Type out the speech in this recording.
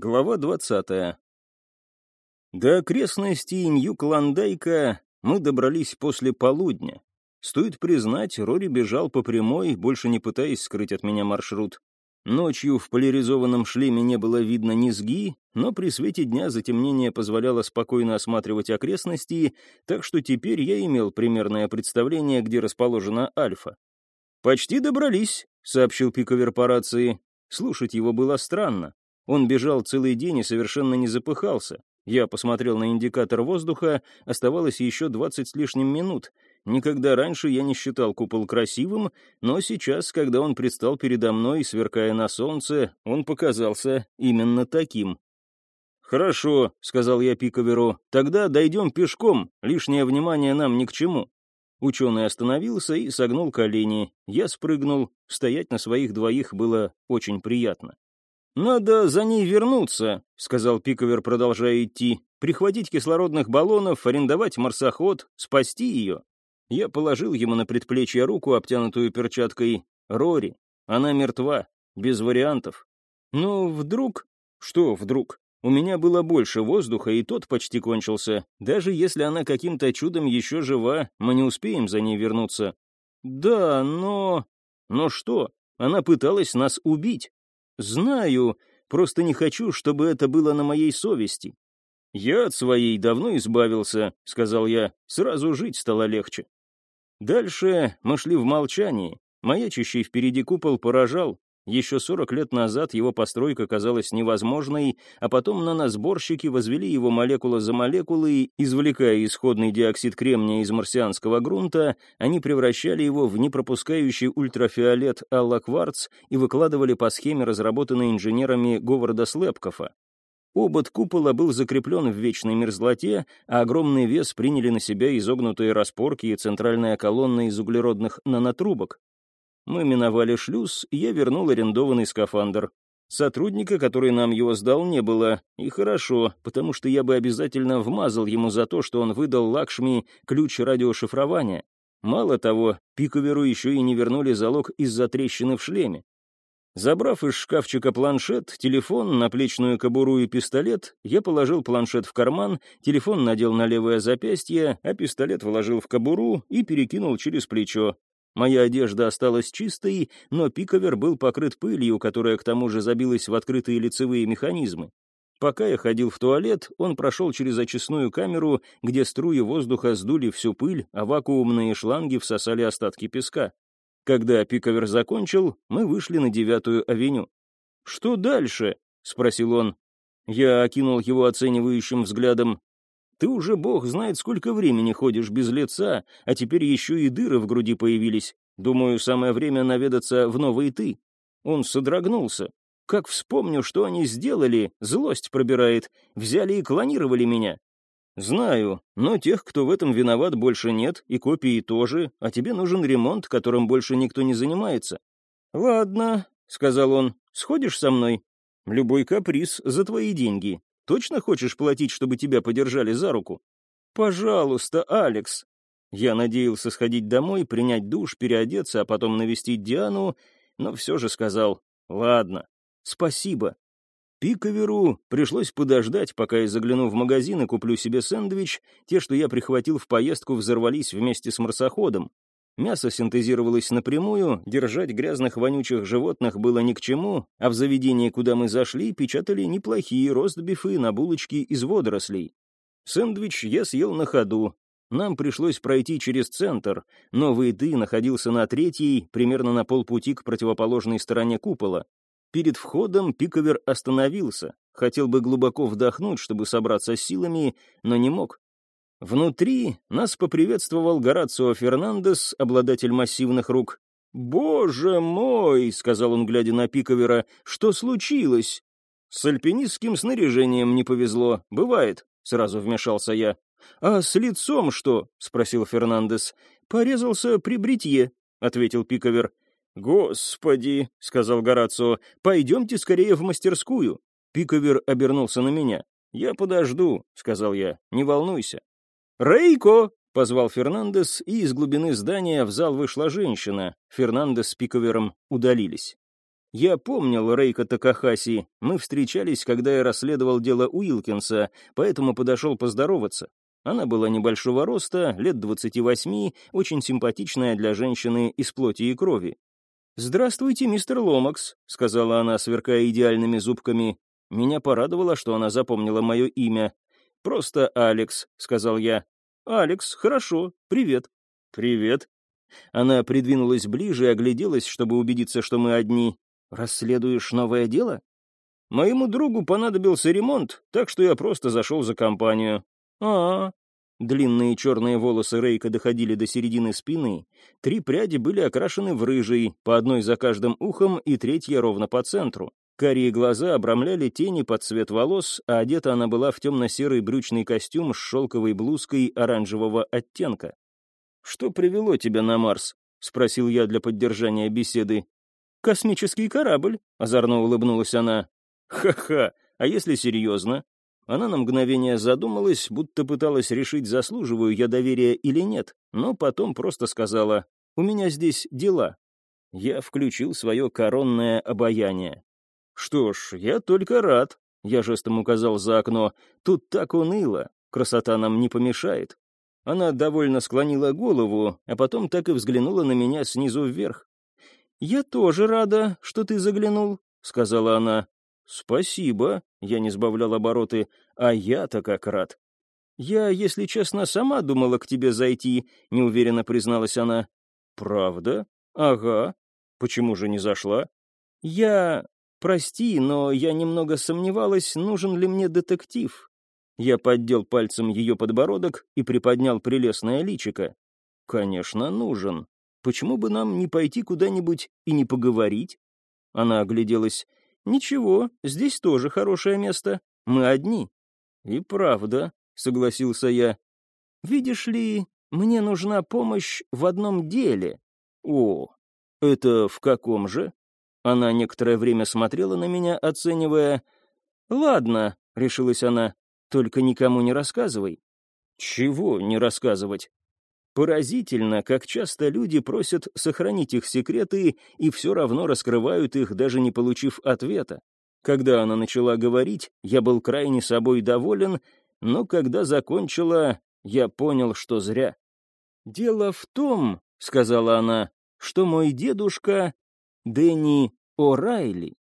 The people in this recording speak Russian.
Глава 20. До окрестностей Нью-Клондайка мы добрались после полудня. Стоит признать, Рори бежал по прямой, больше не пытаясь скрыть от меня маршрут. Ночью в поляризованном шлеме не было видно низги, но при свете дня затемнение позволяло спокойно осматривать окрестности, так что теперь я имел примерное представление, где расположена Альфа. «Почти добрались», — сообщил Пиковер по рации. Слушать его было странно. Он бежал целый день и совершенно не запыхался. Я посмотрел на индикатор воздуха, оставалось еще двадцать с лишним минут. Никогда раньше я не считал купол красивым, но сейчас, когда он предстал передо мной, сверкая на солнце, он показался именно таким. «Хорошо», — сказал я Пиковеру, — «тогда дойдем пешком, лишнее внимание нам ни к чему». Ученый остановился и согнул колени. Я спрыгнул, стоять на своих двоих было очень приятно. «Надо за ней вернуться», — сказал Пиковер, продолжая идти. «Прихватить кислородных баллонов, арендовать марсоход, спасти ее». Я положил ему на предплечье руку, обтянутую перчаткой. «Рори, она мертва, без вариантов». «Ну, вдруг...» «Что вдруг?» У меня было больше воздуха, и тот почти кончился. Даже если она каким-то чудом еще жива, мы не успеем за ней вернуться. Да, но... Но что? Она пыталась нас убить. «Знаю, просто не хочу, чтобы это было на моей совести». «Я от своей давно избавился», — сказал я, — «сразу жить стало легче». Дальше мы шли в молчании. Маячащий впереди купол поражал. Еще 40 лет назад его постройка казалась невозможной, а потом наносборщики возвели его молекула за молекулой, извлекая исходный диоксид кремния из марсианского грунта, они превращали его в непропускающий ультрафиолет аллокварц и выкладывали по схеме, разработанной инженерами Говарда Слепкофа. Обод купола был закреплен в вечной мерзлоте, а огромный вес приняли на себя изогнутые распорки и центральная колонна из углеродных нанотрубок. Мы миновали шлюз, и я вернул арендованный скафандр. Сотрудника, который нам его сдал, не было. И хорошо, потому что я бы обязательно вмазал ему за то, что он выдал Лакшми ключ радиошифрования. Мало того, Пиковеру еще и не вернули залог из-за трещины в шлеме. Забрав из шкафчика планшет, телефон, наплечную кобуру и пистолет, я положил планшет в карман, телефон надел на левое запястье, а пистолет вложил в кобуру и перекинул через плечо. Моя одежда осталась чистой, но пиковер был покрыт пылью, которая к тому же забилась в открытые лицевые механизмы. Пока я ходил в туалет, он прошел через очистную камеру, где струи воздуха сдули всю пыль, а вакуумные шланги всосали остатки песка. Когда пиковер закончил, мы вышли на девятую авеню. «Что дальше?» — спросил он. Я окинул его оценивающим взглядом. Ты уже бог знает, сколько времени ходишь без лица, а теперь еще и дыры в груди появились. Думаю, самое время наведаться в новый ты». Он содрогнулся. «Как вспомню, что они сделали, злость пробирает. Взяли и клонировали меня». «Знаю, но тех, кто в этом виноват, больше нет, и копии тоже, а тебе нужен ремонт, которым больше никто не занимается». «Ладно», — сказал он, — «сходишь со мной? Любой каприз за твои деньги. Точно хочешь платить, чтобы тебя подержали за руку? Пожалуйста, Алекс. Я надеялся сходить домой, принять душ, переодеться, а потом навестить Диану, но все же сказал «Ладно, спасибо». Пиковеру пришлось подождать, пока я загляну в магазин и куплю себе сэндвич. Те, что я прихватил в поездку, взорвались вместе с марсоходом. Мясо синтезировалось напрямую, держать грязных вонючих животных было ни к чему, а в заведении, куда мы зашли, печатали неплохие ростбифы на булочки из водорослей. Сэндвич я съел на ходу. Нам пришлось пройти через центр. Новый ты находился на третьей, примерно на полпути к противоположной стороне купола. Перед входом Пиковер остановился. Хотел бы глубоко вдохнуть, чтобы собраться с силами, но не мог. Внутри нас поприветствовал Горацио Фернандес, обладатель массивных рук. «Боже мой!» — сказал он, глядя на Пиковера. «Что случилось?» «С альпинистским снаряжением не повезло. Бывает», — сразу вмешался я. «А с лицом что?» — спросил Фернандес. «Порезался при бритье», — ответил Пиковер. «Господи!» — сказал Горацио. «Пойдемте скорее в мастерскую». Пиковер обернулся на меня. «Я подожду», — сказал я. «Не волнуйся». «Рейко!» — позвал Фернандес, и из глубины здания в зал вышла женщина. Фернандес с Пиковером удалились. Я помнил Рейка Такахаси. Мы встречались, когда я расследовал дело Уилкинса, поэтому подошел поздороваться. Она была небольшого роста, лет 28, очень симпатичная для женщины из плоти и крови. «Здравствуйте, мистер Ломакс», — сказала она, сверкая идеальными зубками. Меня порадовало, что она запомнила мое имя. «Просто Алекс», — сказал я. «Алекс, хорошо, привет». «Привет». Она придвинулась ближе и огляделась, чтобы убедиться, что мы одни. «Расследуешь новое дело?» «Моему другу понадобился ремонт, так что я просто зашел за компанию». «А, Длинные черные волосы Рейка доходили до середины спины, три пряди были окрашены в рыжий, по одной за каждым ухом и третья ровно по центру. Карие глаза обрамляли тени под цвет волос, а одета она была в темно-серый брючный костюм с шелковой блузкой оранжевого оттенка. «Что привело тебя на Марс?» — спросил я для поддержания беседы. «Космический корабль», — озорно улыбнулась она. «Ха-ха, а если серьезно?» Она на мгновение задумалась, будто пыталась решить, заслуживаю я доверия или нет, но потом просто сказала «У меня здесь дела». Я включил свое коронное обаяние. «Что ж, я только рад», — я жестом указал за окно. «Тут так уныло, красота нам не помешает». Она довольно склонила голову, а потом так и взглянула на меня снизу вверх. «Я тоже рада, что ты заглянул», — сказала она. «Спасибо», — я не сбавлял обороты, — «а я-то как рад». «Я, если честно, сама думала к тебе зайти», — неуверенно призналась она. «Правда? Ага. Почему же не зашла?» «Я... Прости, но я немного сомневалась, нужен ли мне детектив». Я поддел пальцем ее подбородок и приподнял прелестное личико. «Конечно, нужен. Почему бы нам не пойти куда-нибудь и не поговорить?» Она огляделась. «Ничего, здесь тоже хорошее место. Мы одни». «И правда», — согласился я. «Видишь ли, мне нужна помощь в одном деле». «О, это в каком же?» Она некоторое время смотрела на меня, оценивая. «Ладно», — решилась она, — «только никому не рассказывай». «Чего не рассказывать?» Поразительно, как часто люди просят сохранить их секреты и все равно раскрывают их, даже не получив ответа. Когда она начала говорить, я был крайне собой доволен, но когда закончила, я понял, что зря. «Дело в том», — сказала она, — «что мой дедушка Дэнни О'Райли